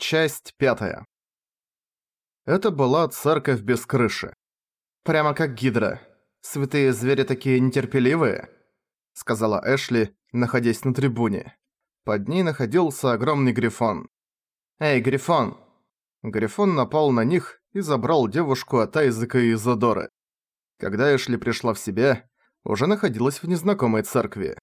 Часть пятая. Это была церковь без крыши. «Прямо как гидра. Святые звери такие нетерпеливые», — сказала Эшли, находясь на трибуне. Под ней находился огромный грифон. «Эй, грифон!» Грифон напал на них и забрал девушку от Айзека и Изодоры. Когда Эшли пришла в себя, уже находилась в незнакомой церкви.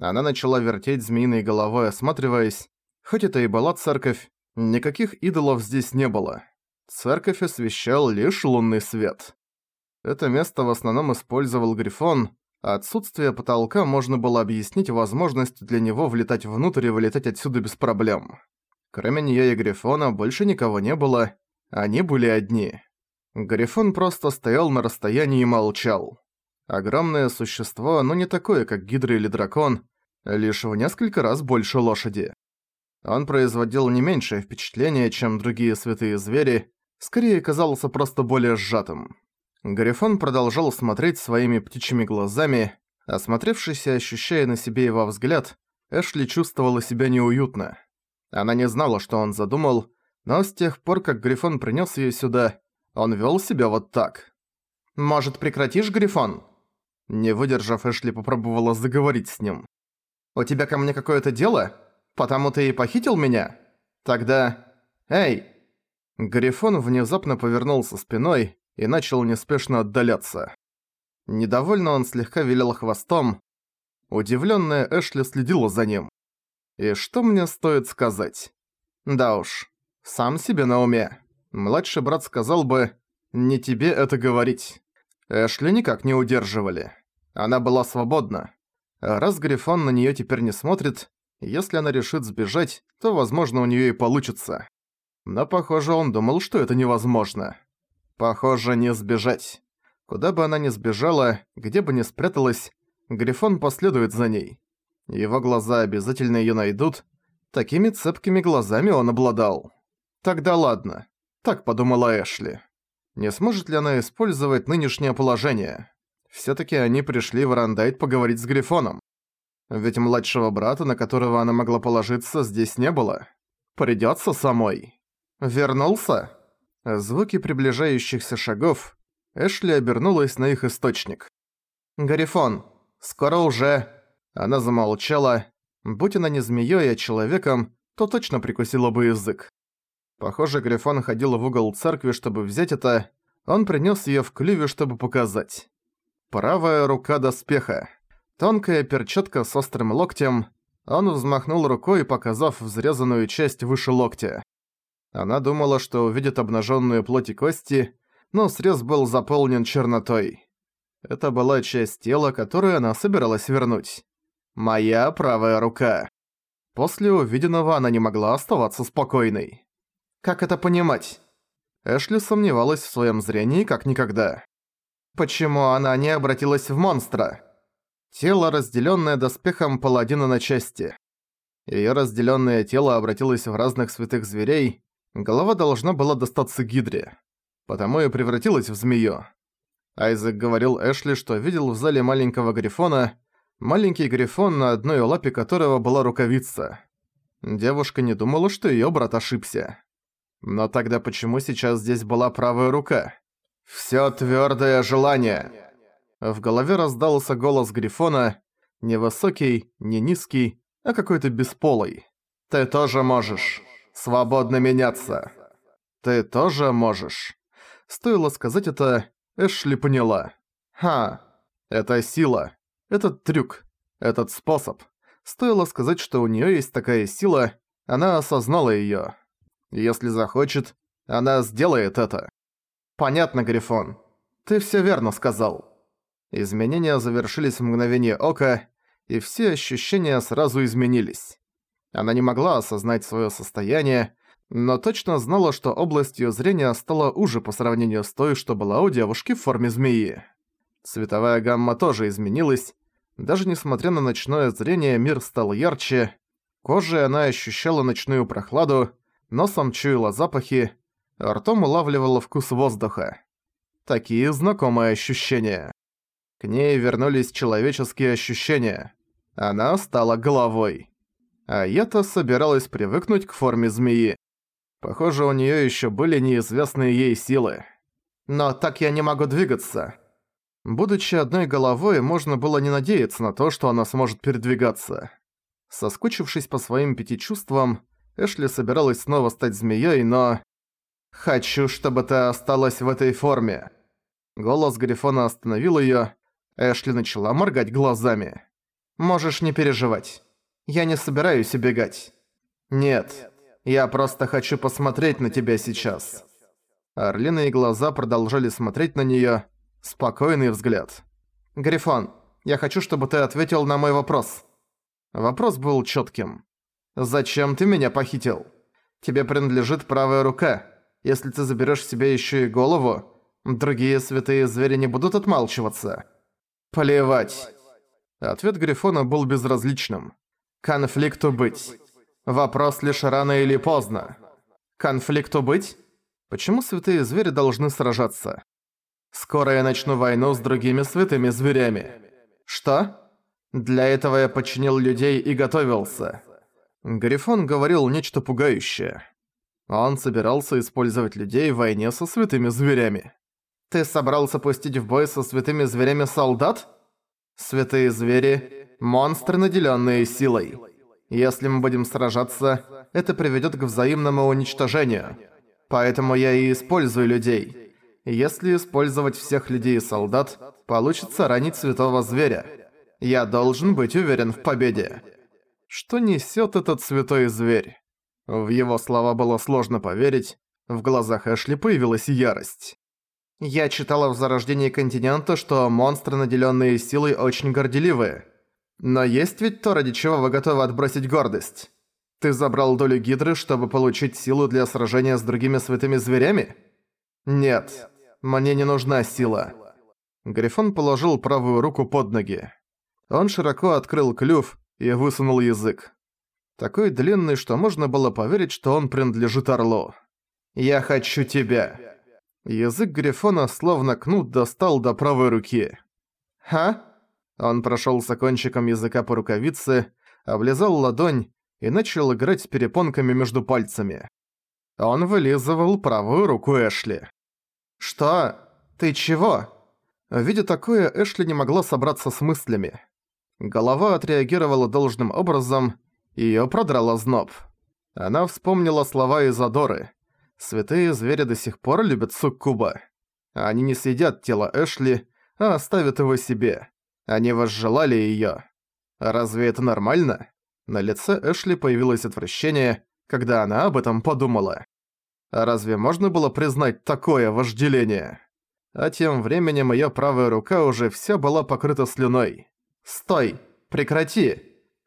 Она начала вертеть змеиной головой, осматриваясь. Хоть это и была церковь, Никаких идолов здесь не было. Церковь освещал лишь лунный свет. Это место в основном использовал Грифон, а отсутствие потолка можно было объяснить возможностью для него влетать внутрь и вылетать отсюда без проблем. Кроме неё и Грифона больше никого не было, они были одни. Грифон просто стоял на расстоянии и молчал. Огромное существо, но не такое, как Гидра или Дракон, лишь в несколько раз больше лошади. Он производил не меньшее впечатление, чем другие святые звери, скорее казался просто более сжатым. Гарифон продолжал смотреть своими птичьими глазами, осмотревшись и ощущая на себе его взгляд, Эшли чувствовала себя неуютно. Она не знала, что он задумал, но с тех пор, как Грифон принес ее сюда, он вел себя вот так. «Может, прекратишь, Грифон?» Не выдержав, Эшли попробовала заговорить с ним. «У тебя ко мне какое-то дело?» Потому ты и похитил меня? Тогда... Эй!» Грифон внезапно повернулся спиной и начал неспешно отдаляться. Недовольно он слегка вилял хвостом. Удивлённая Эшли следила за ним. И что мне стоит сказать? Да уж, сам себе на уме. Младший брат сказал бы, не тебе это говорить. Эшли никак не удерживали. Она была свободна. Раз Грифон на неё теперь не смотрит, если она решит сбежать, то, возможно, у неё и получится. Но, похоже, он думал, что это невозможно. Похоже, не сбежать. Куда бы она ни сбежала, где бы ни спряталась, Грифон последует за ней. Его глаза обязательно её найдут. Такими цепкими глазами он обладал. Тогда ладно. Так подумала Эшли. Не сможет ли она использовать нынешнее положение? Всё-таки они пришли в Рандайт поговорить с Грифоном. Ведь младшего брата, на которого она могла положиться, здесь не было. Придётся самой. Вернулся? Звуки приближающихся шагов. Эшли обернулась на их источник. «Гарифон, скоро уже...» Она замолчала. Будь она не змеёй, а человеком, то точно прикусила бы язык. Похоже, Грифон ходил в угол церкви, чтобы взять это. Он принёс её в клюве, чтобы показать. Правая рука доспеха. Тонкая перчатка с острым локтем. Он взмахнул рукой, показав взрезанную часть выше локтя. Она думала, что увидит обнаженную плоть и кости, но срез был заполнен чернотой. Это была часть тела, которую она собиралась вернуть. «Моя правая рука». После увиденного она не могла оставаться спокойной. Как это понимать? Эшли сомневалась в своем зрении как никогда. Почему она не обратилась в монстра? Тело, разделенное доспехом паладина на части. Её разделенное тело обратилось в разных святых зверей, голова должна была достаться Гидре. Потому и превратилась в змею. Айзек говорил Эшли, что видел в зале маленького грифона, маленький грифон, на одной лапе которого была рукавица. Девушка не думала, что её брат ошибся. Но тогда почему сейчас здесь была правая рука? «Всё твёрдое желание!» В голове раздался голос Грифона, не высокий, не низкий, а какой-то бесполый. «Ты тоже можешь. Свободно меняться. Ты тоже можешь». Стоило сказать это, Эшли поняла. «Ха, это сила. Этот трюк. Этот способ. Стоило сказать, что у неё есть такая сила, она осознала её. Если захочет, она сделает это. Понятно, Грифон. Ты всё верно сказал. Изменения завершились в мгновение ока, и все ощущения сразу изменились. Она не могла осознать своё состояние, но точно знала, что область её зрения стала уже по сравнению с той, что была у девушки в форме змеи. Цветовая гамма тоже изменилась. Даже несмотря на ночное зрение, мир стал ярче. Кожей она ощущала ночную прохладу, носом чуяла запахи, ртом улавливала вкус воздуха. Такие знакомые ощущения. К ней вернулись человеческие ощущения. Она стала головой. А я-то собиралась привыкнуть к форме змеи. Похоже, у неё ещё были неизвестные ей силы. Но так я не могу двигаться. Будучи одной головой, можно было не надеяться на то, что она сможет передвигаться. Соскучившись по своим пяти чувствам, Эшли собиралась снова стать змеей, но... «Хочу, чтобы ты осталась в этой форме». Голос Грифона остановил её. Эшли начала моргать глазами. «Можешь не переживать. Я не собираюсь убегать. Нет, я просто хочу посмотреть на тебя сейчас». Орлиные глаза продолжали смотреть на неё. Спокойный взгляд. «Грифон, я хочу, чтобы ты ответил на мой вопрос». Вопрос был чётким. «Зачем ты меня похитил? Тебе принадлежит правая рука. Если ты заберёшь себе ещё и голову, другие святые звери не будут отмалчиваться». «Плевать». Ответ Грифона был безразличным. «Конфликту быть. Вопрос лишь рано или поздно». «Конфликту быть? Почему святые звери должны сражаться?» «Скоро я начну войну с другими святыми зверями». «Что?» «Для этого я подчинил людей и готовился». Грифон говорил нечто пугающее. Он собирался использовать людей в войне со святыми зверями. «Ты собрался пустить в бой со святыми зверями солдат?» «Святые звери – монстры, наделенные силой. Если мы будем сражаться, это приведет к взаимному уничтожению. Поэтому я и использую людей. Если использовать всех людей и солдат, получится ранить святого зверя. Я должен быть уверен в победе». Что несет этот святой зверь? В его слова было сложно поверить, в глазах Эшли появилась ярость. Я читала в «Зарождении континента», что монстры, наделенные силой, очень горделивые. Но есть ведь то, ради чего вы готовы отбросить гордость. Ты забрал долю Гидры, чтобы получить силу для сражения с другими святыми зверями? Нет, мне не нужна сила. Грифон положил правую руку под ноги. Он широко открыл клюв, и высунул язык. Такой длинный, что можно было поверить, что он принадлежит орлу. «Я хочу тебя!» Язык Грифона словно кнут достал до правой руки. «Ха?» Он прошёлся кончиком языка по рукавице, облизал ладонь и начал играть с перепонками между пальцами. Он вылизывал правую руку Эшли. «Что? Ты чего?» Видя такое, Эшли не могла собраться с мыслями. Голова отреагировала должным образом, и её продрало зноб. Она вспомнила слова Изадоры. «Святые звери до сих пор любят суккуба. Они не съедят тело Эшли, а оставят его себе. Они возжелали её. Разве это нормально?» На лице Эшли появилось отвращение, когда она об этом подумала. Разве можно было признать такое вожделение? А тем временем её правая рука уже вся была покрыта слюной. «Стой! Прекрати!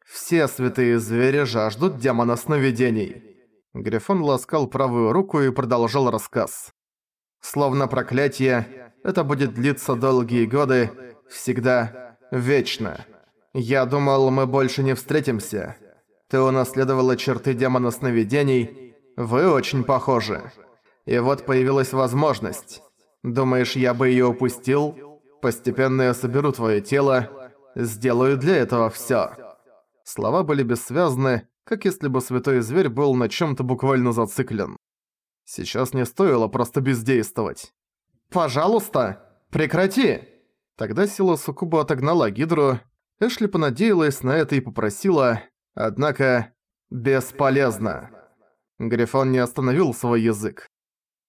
Все святые звери жаждут демона сновидений!» Грифон ласкал правую руку и продолжал рассказ. «Словно проклятие, это будет длиться долгие годы, всегда, вечно. Я думал, мы больше не встретимся. Ты унаследовала черты демона сновидений, вы очень похожи. И вот появилась возможность. Думаешь, я бы её упустил? Постепенно я соберу твоё тело, Сделаю для этого всё». Слова были бессвязны, как если бы святой зверь был на чём-то буквально зациклен. Сейчас не стоило просто бездействовать. «Пожалуйста, прекрати!» Тогда сила Сукуба отогнала Гидру. Эшли понадеялась на это и попросила, однако бесполезно. Грифон не остановил свой язык.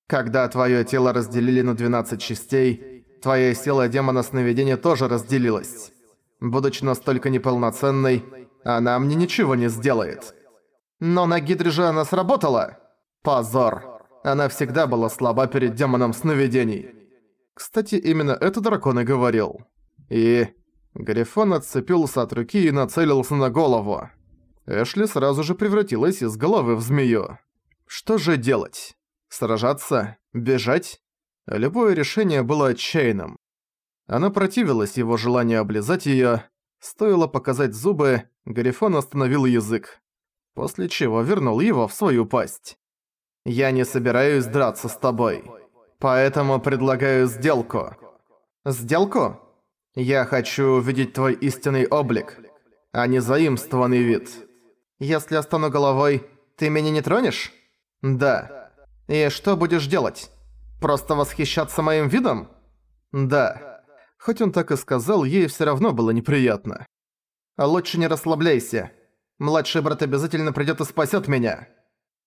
Когда твоё тело разделили на 12 частей, твоя сила демона сновидения тоже разделилась. Будучи настолько неполноценной, она мне ничего не сделает. Но на Гидре же она сработала. Позор. Она всегда была слаба перед демоном сновидений. Кстати, именно это дракон и говорил. И... Грифон отцепился от руки и нацелился на голову. Эшли сразу же превратилась из головы в змею. Что же делать? Сражаться? Бежать? Любое решение было отчаянным. Она противилась его желанию облизать её. Стоило показать зубы, Гарифон остановил язык. После чего вернул его в свою пасть. «Я не собираюсь драться с тобой. Поэтому предлагаю сделку». «Сделку? Я хочу увидеть твой истинный облик, а не заимствованный вид. Если я стану головой, ты меня не тронешь?» «Да. И что будешь делать? Просто восхищаться моим видом? Да. Хоть он так и сказал, ей всё равно было неприятно. Лучше не расслабляйся. Младший брат обязательно придёт и спасёт меня.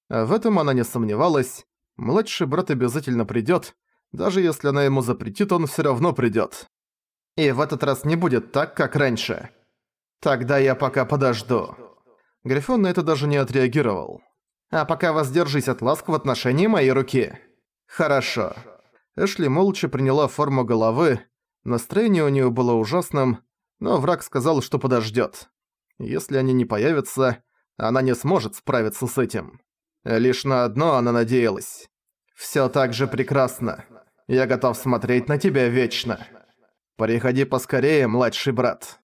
В этом она не сомневалась. Младший брат обязательно придёт. Даже если она ему запретит, он всё равно придёт. И в этот раз не будет так, как раньше. Тогда я пока подожду. Грифон на это даже не отреагировал. А пока воздержись от ласк в отношении моей руки. Хорошо. Эшли молча приняла форму головы. Настроение у неё было ужасным, но враг сказал, что подождёт. Если они не появятся, она не сможет справиться с этим. Лишь на одно она надеялась. «Всё так же прекрасно. Я готов смотреть на тебя вечно. Приходи поскорее, младший брат».